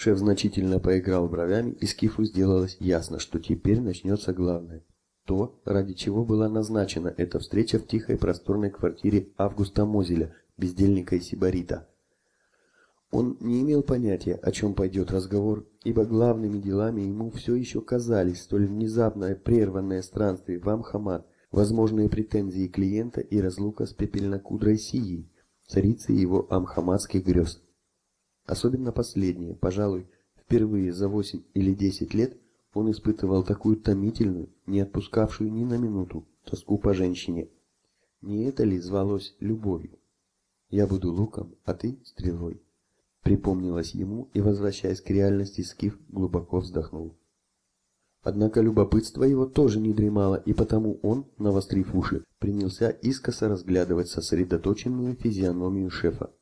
Шеф значительно поиграл бровями, и Скифу сделалось ясно, что теперь начнется главное. То, ради чего была назначена эта встреча в тихой просторной квартире Августа Мозеля, бездельника и сибарита. Он не имел понятия, о чем пойдет разговор, ибо главными делами ему все еще казались столь внезапное прерванное странствие в Амхамад, возможные претензии клиента и разлука с пепельнокудрой Сией, царицей его амхамадских грез. Особенно последнее, пожалуй, впервые за 8 или 10 лет он испытывал такую томительную, не отпускавшую ни на минуту, тоску по женщине. Не это ли звалось любовью? «Я буду луком, а ты стрелой», — припомнилось ему, и, возвращаясь к реальности, Скиф глубоко вздохнул. Однако любопытство его тоже не дремало, и потому он, навострив уши, принялся искоса разглядывать сосредоточенную физиономию шефа.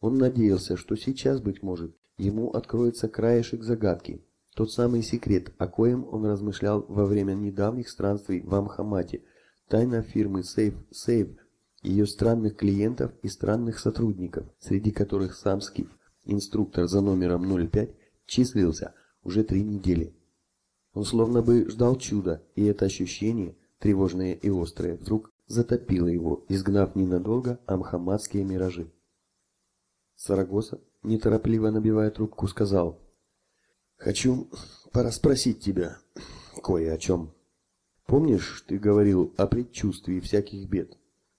Он надеялся, что сейчас, быть может, ему откроется краешек загадки, тот самый секрет, о коем он размышлял во время недавних странствий в Амхамате, тайна фирмы Safe Safe, ее странных клиентов и странных сотрудников, среди которых сам Скиф, инструктор за номером 05, числился уже три недели. Он словно бы ждал чуда, и это ощущение, тревожное и острое, вдруг затопило его, изгнав ненадолго амхамадские миражи. Сарагоса, неторопливо набивая трубку, сказал, «Хочу порасспросить тебя кое о чем. Помнишь, ты говорил о предчувствии всяких бед?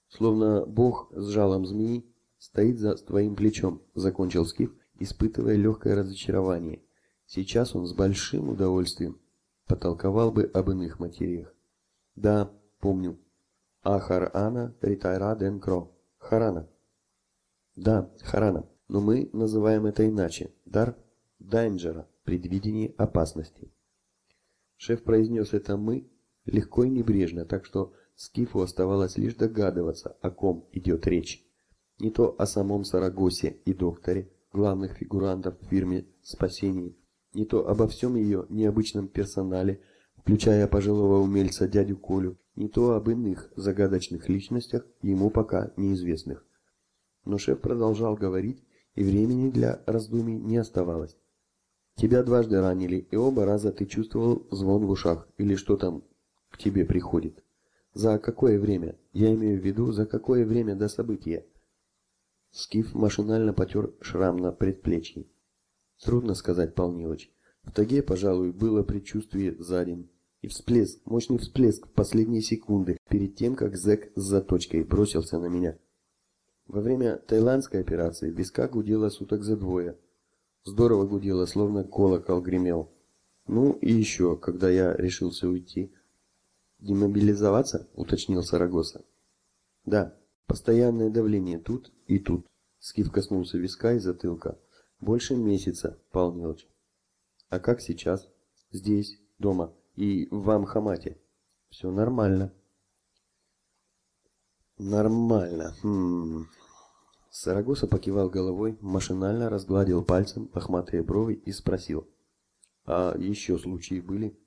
Словно бог с жалом змеи стоит за твоим плечом», — закончил Скиф, испытывая легкое разочарование. Сейчас он с большим удовольствием потолковал бы об иных материях. Да, помню. Ахар-ана ритайра ден кро. Харана. Да, Харана. Но мы называем это иначе. Дар Дайнджера. Предвидение опасности. Шеф произнес это «мы» легко и небрежно, так что Скифу оставалось лишь догадываться, о ком идет речь. Не то о самом Сарагосе и докторе, главных фигурантов в фирме спасения, не то обо всем ее необычном персонале, включая пожилого умельца дядю Колю, не то об иных загадочных личностях, ему пока неизвестных. Но шеф продолжал говорить, и времени для раздумий не оставалось. Тебя дважды ранили, и оба раза ты чувствовал звон в ушах, или что там к тебе приходит. За какое время? Я имею в виду, за какое время до события? Скиф машинально потер шрам на предплечье. Трудно сказать, Полнилыч. В таге, пожалуй, было предчувствие за день. И всплеск, мощный всплеск в последние секунды, перед тем, как зэк с заточкой бросился на меня. Во время таиландской операции виска гудела суток за двое. Здорово гудело, словно колокол гремел. Ну и еще, когда я решился уйти. «Демобилизоваться?» — уточнил Сарагоса. «Да, постоянное давление тут и тут». Скиф коснулся виска и затылка. Больше месяца, Павел Милович. А как сейчас? Здесь, дома и в Амхамате. Все нормально. Нормально. Хм. Сарагоса покивал головой, машинально разгладил пальцем лохматые брови и спросил. А еще случаи были?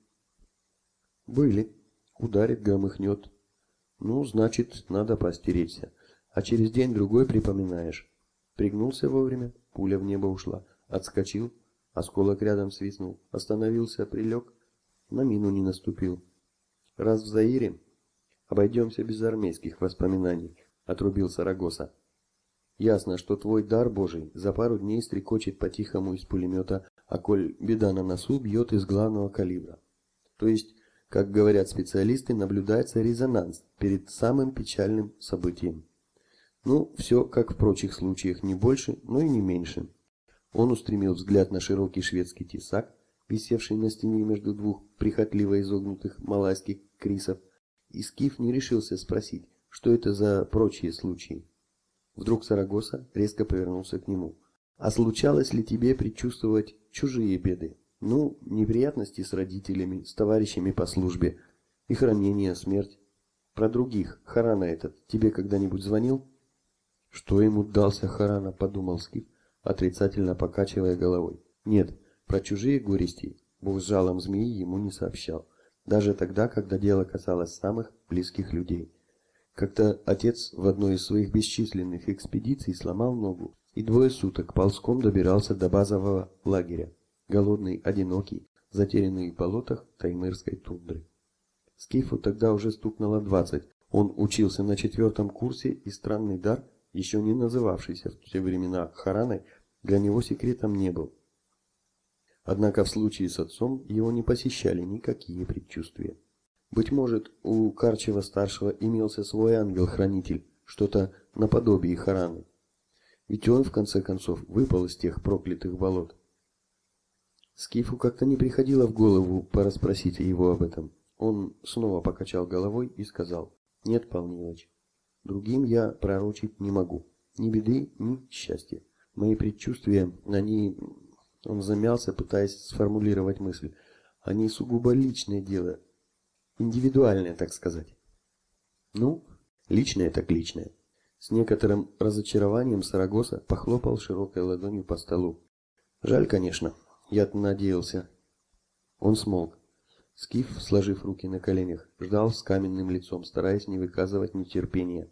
Были. Ударит, громыхнет. Ну, значит, надо постеречься. А через день-другой припоминаешь. Пригнулся вовремя, пуля в небо ушла. Отскочил, осколок рядом свистнул. Остановился, прилег, на мину не наступил. Раз в Заире, обойдемся без армейских воспоминаний, отрубил Сарагоса. Ясно, что твой дар Божий за пару дней стрекочет по-тихому из пулемета, а коль беда на носу, бьет из главного калибра. То есть, как говорят специалисты, наблюдается резонанс перед самым печальным событием. Ну, все как в прочих случаях, не больше, но и не меньше. Он устремил взгляд на широкий шведский тесак, висевший на стене между двух прихотливо изогнутых малайских крисов, и Скиф не решился спросить, что это за прочие случаи. Вдруг Сарагоса резко повернулся к нему. «А случалось ли тебе предчувствовать чужие беды? Ну, неприятности с родителями, с товарищами по службе, их ранения, смерть. Про других, Харана этот, тебе когда-нибудь звонил?» Что ему дался Харана, подумал Скиф, отрицательно покачивая головой. Нет, про чужие горести Бог с жалом змеи ему не сообщал, даже тогда, когда дело касалось самых близких людей. Как-то отец в одной из своих бесчисленных экспедиций сломал ногу, и двое суток ползком добирался до базового лагеря, голодный, одинокий, затерянный в болотах таймырской тундры. Скифу тогда уже стукнуло двадцать, он учился на четвертом курсе, и странный дар, еще не называвшийся в те времена Хараной, для него секретом не был. Однако в случае с отцом его не посещали никакие предчувствия. Быть может, у Карчева-старшего имелся свой ангел-хранитель, что-то наподобие Хараны. Ведь он, в конце концов, выпал из тех проклятых болот. Скифу как-то не приходило в голову порасспросить его об этом. Он снова покачал головой и сказал, «Нет, Павел Нилович, другим я пророчить не могу. Ни беды, ни счастья. Мои предчувствия, они он замялся, пытаясь сформулировать мысль. Они сугубо личное дело. Индивидуальное, так сказать. Ну, личное так личное. С некоторым разочарованием Сарагоса похлопал широкой ладонью по столу. Жаль, конечно. Я надеялся. Он смолк. Скиф, сложив руки на коленях, ждал с каменным лицом, стараясь не выказывать нетерпения.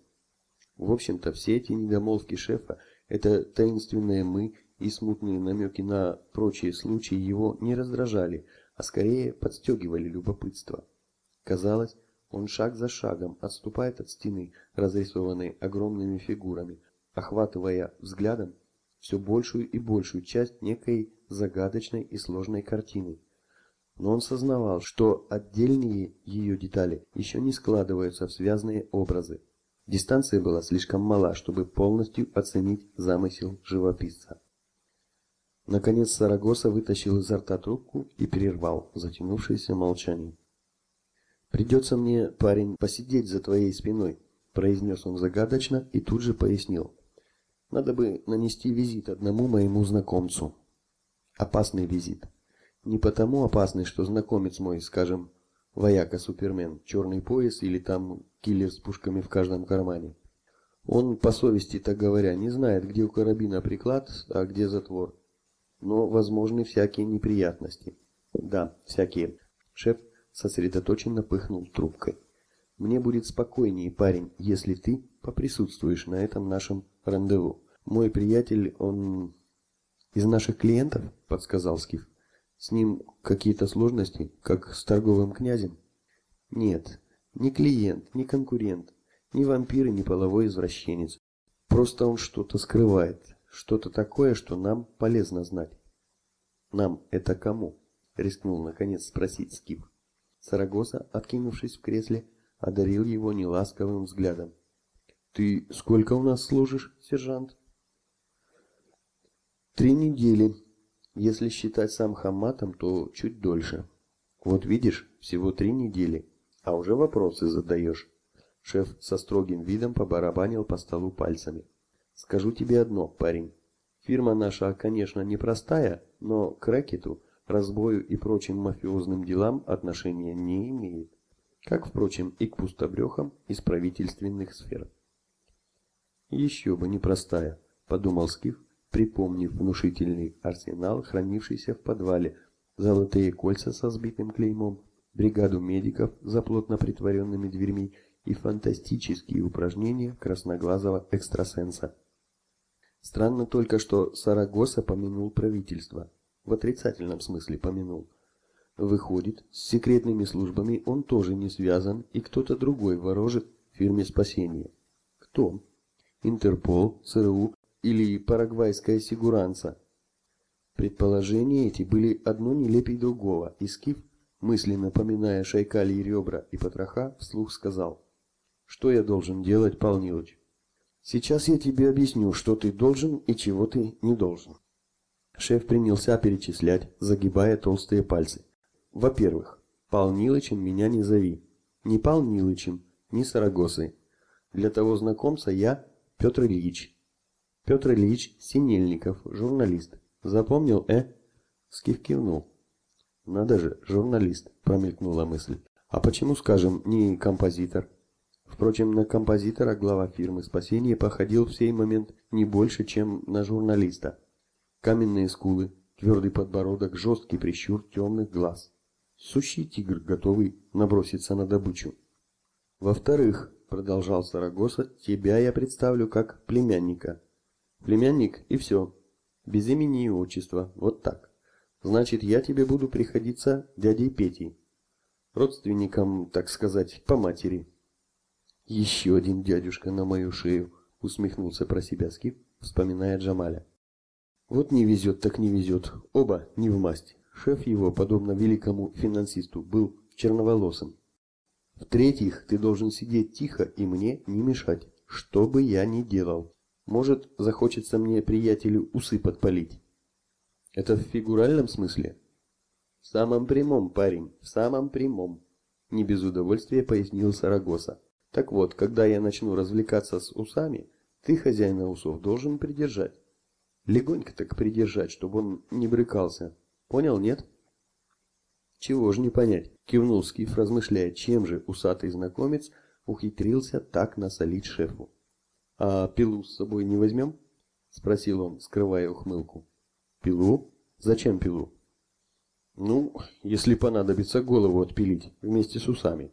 В общем-то, все эти недомолвки шефа, это таинственное «мы» и смутные намеки на прочие случаи его не раздражали, а скорее подстегивали любопытство. Казалось, он шаг за шагом отступает от стены, разрисованной огромными фигурами, охватывая взглядом все большую и большую часть некой загадочной и сложной картины. Но он сознавал, что отдельные ее детали еще не складываются в связанные образы. Дистанция была слишком мала, чтобы полностью оценить замысел живописца. Наконец Сарагоса вытащил изо рта трубку и перервал затянувшееся молчание. «Придется мне, парень, посидеть за твоей спиной», — произнес он загадочно и тут же пояснил. «Надо бы нанести визит одному моему знакомцу. Опасный визит. Не потому опасный, что знакомец мой, скажем, вояка-супермен, черный пояс или там киллер с пушками в каждом кармане. Он, по совести так говоря, не знает, где у карабина приклад, а где затвор но возможны всякие неприятности. Да, всякие. Шеф сосредоточенно пыхнул трубкой. Мне будет спокойнее, парень, если ты поприсутствуешь на этом нашем рандеву. Мой приятель, он из наших клиентов, подсказал Скиф. С ним какие-то сложности, как с торговым князем? Нет, не клиент, не конкурент, не вампир и не половой извращенец. Просто он что-то скрывает, что-то такое, что нам полезно знать. Нам это кому? Рискнул наконец спросить Скип. Сарагоса, откинувшись в кресле, одарил его неласковым взглядом. Ты сколько у нас служишь, сержант? Три недели. Если считать сам хамматом, то чуть дольше. Вот видишь, всего три недели, а уже вопросы задаешь. Шеф со строгим видом побарабанил по столу пальцами. Скажу тебе одно, парень. Фирма наша, конечно, непростая, но к рэкету, разбою и прочим мафиозным делам отношения не имеет. Как, впрочем, и к пустобрехам из правительственных сфер. Еще бы непростая, подумал Скиф, припомнив внушительный арсенал, хранившийся в подвале, золотые кольца со сбитым клеймом, бригаду медиков за плотно притворенными дверьми и фантастические упражнения красноглазого экстрасенса. Странно только, что Сарагоса помянул правительство. В отрицательном смысле помянул. Выходит, с секретными службами он тоже не связан, и кто-то другой ворожит фирме спасения. Кто? Интерпол, ЦРУ или парагвайская сигуранца? Предположения эти были одно нелепей другого, и Скиф, мысленно поминая Шайкали и ребра и потроха, вслух сказал, «Что я должен делать, Павел Нилович?» Сейчас я тебе объясню, что ты должен и чего ты не должен. Шеф принялся перечислять, загибая толстые пальцы. Во-первых, Пал Нилычем меня не зови. Не Пал Нилычем, ни Сарагосой. Для того знакомца я Петр Ильич. Петр Ильич Синельников, журналист. Запомнил, э? Скиф кивнул. Надо же, журналист, промелькнула мысль. А почему, скажем, не композитор? Впрочем, на композитора глава фирмы спасения походил в сей момент не больше, чем на журналиста. Каменные скулы, твердый подбородок, жесткий прищур темных глаз. Сущий тигр, готовый наброситься на добычу. Во-вторых, продолжал Сарагоса, тебя я представлю как племянника. Племянник и все. Без имени и отчества. Вот так. Значит, я тебе буду приходиться дядей Петей. Родственником, так сказать, по матери. Еще один дядюшка на мою шею, усмехнулся про себя Скип, вспоминая Джамаля. Вот не везет, так не везет. Оба не в масть. Шеф его, подобно великому финансисту, был черноволосым. В-третьих, ты должен сидеть тихо и мне не мешать, что бы я ни делал. Может, захочется мне приятелю усы подпалить. Это в фигуральном смысле? В самом прямом, парень, в самом прямом. Не без удовольствия пояснил Сарагоса. Так вот, когда я начну развлекаться с усами, ты, хозяина усов, должен придержать. Легонько так придержать, чтобы он не брыкался. Понял, нет? Чего ж не понять, кивнул Скиф, размышляя, чем же усатый знакомец ухитрился так насолить шефу. А пилу с собой не возьмем? Спросил он, скрывая ухмылку. Пилу? Зачем пилу? Ну, если понадобится голову отпилить вместе с усами.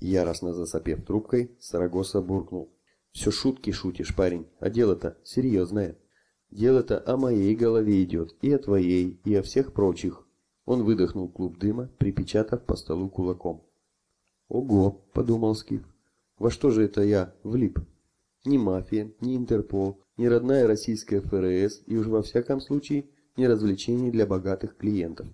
Яростно засопев трубкой, Сарагоса буркнул. «Все шутки шутишь, парень, а дело-то серьезное. Дело-то о моей голове идет, и о твоей, и о всех прочих». Он выдохнул клуб дыма, припечатав по столу кулаком. «Ого!» – подумал Скиф. «Во что же это я влип? Ни мафия, ни Интерпол, ни родная российская ФРС, и уж во всяком случае не развлечений для богатых клиентов.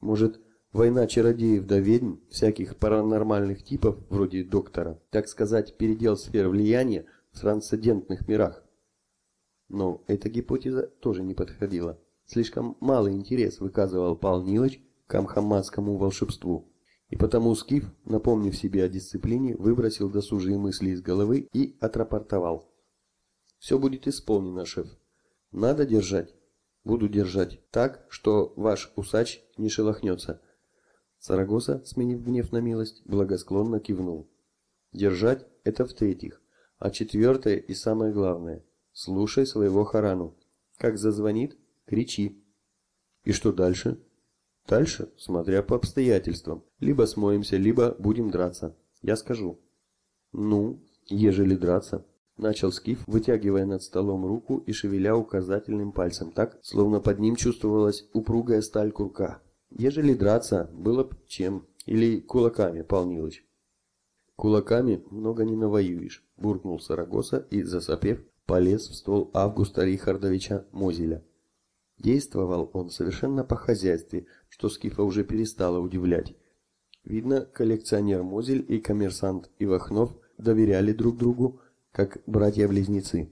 Может, Война чародеев да ведьм, всяких паранормальных типов, вроде доктора, так сказать, передел сфер влияния в трансцендентных мирах. Но эта гипотеза тоже не подходила. Слишком малый интерес выказывал Пал Нилыч к амхамадскому волшебству. И потому Скиф, напомнив себе о дисциплине, выбросил досужие мысли из головы и отрапортовал. «Все будет исполнено, шеф. Надо держать. Буду держать так, что ваш усач не шелохнется». Сарагоса, сменив гнев на милость, благосклонно кивнул. Держать – это в-третьих. А четвертое и самое главное – слушай своего Харану. Как зазвонит – кричи. И что дальше? Дальше, смотря по обстоятельствам. Либо смоемся, либо будем драться. Я скажу. Ну, ежели драться. Начал Скиф, вытягивая над столом руку и шевеля указательным пальцем так, словно под ним чувствовалась упругая сталь курка. Ежели драться, было б чем. Или кулаками, Пал Нилыч. Кулаками много не навоюешь, буркнул Сарагоса и, засопев, полез в стол Августа Рихардовича Мозеля. Действовал он совершенно по хозяйстве, что Скифа уже перестало удивлять. Видно, коллекционер Мозель и коммерсант Ивахнов доверяли друг другу, как братья-близнецы.